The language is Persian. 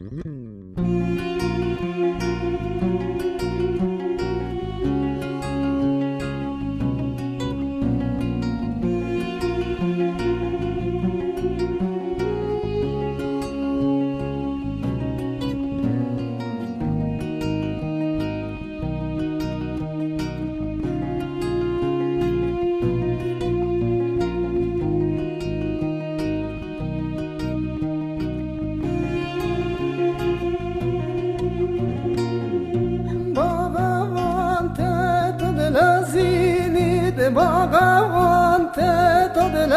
Hum. دماغم وانت تو دل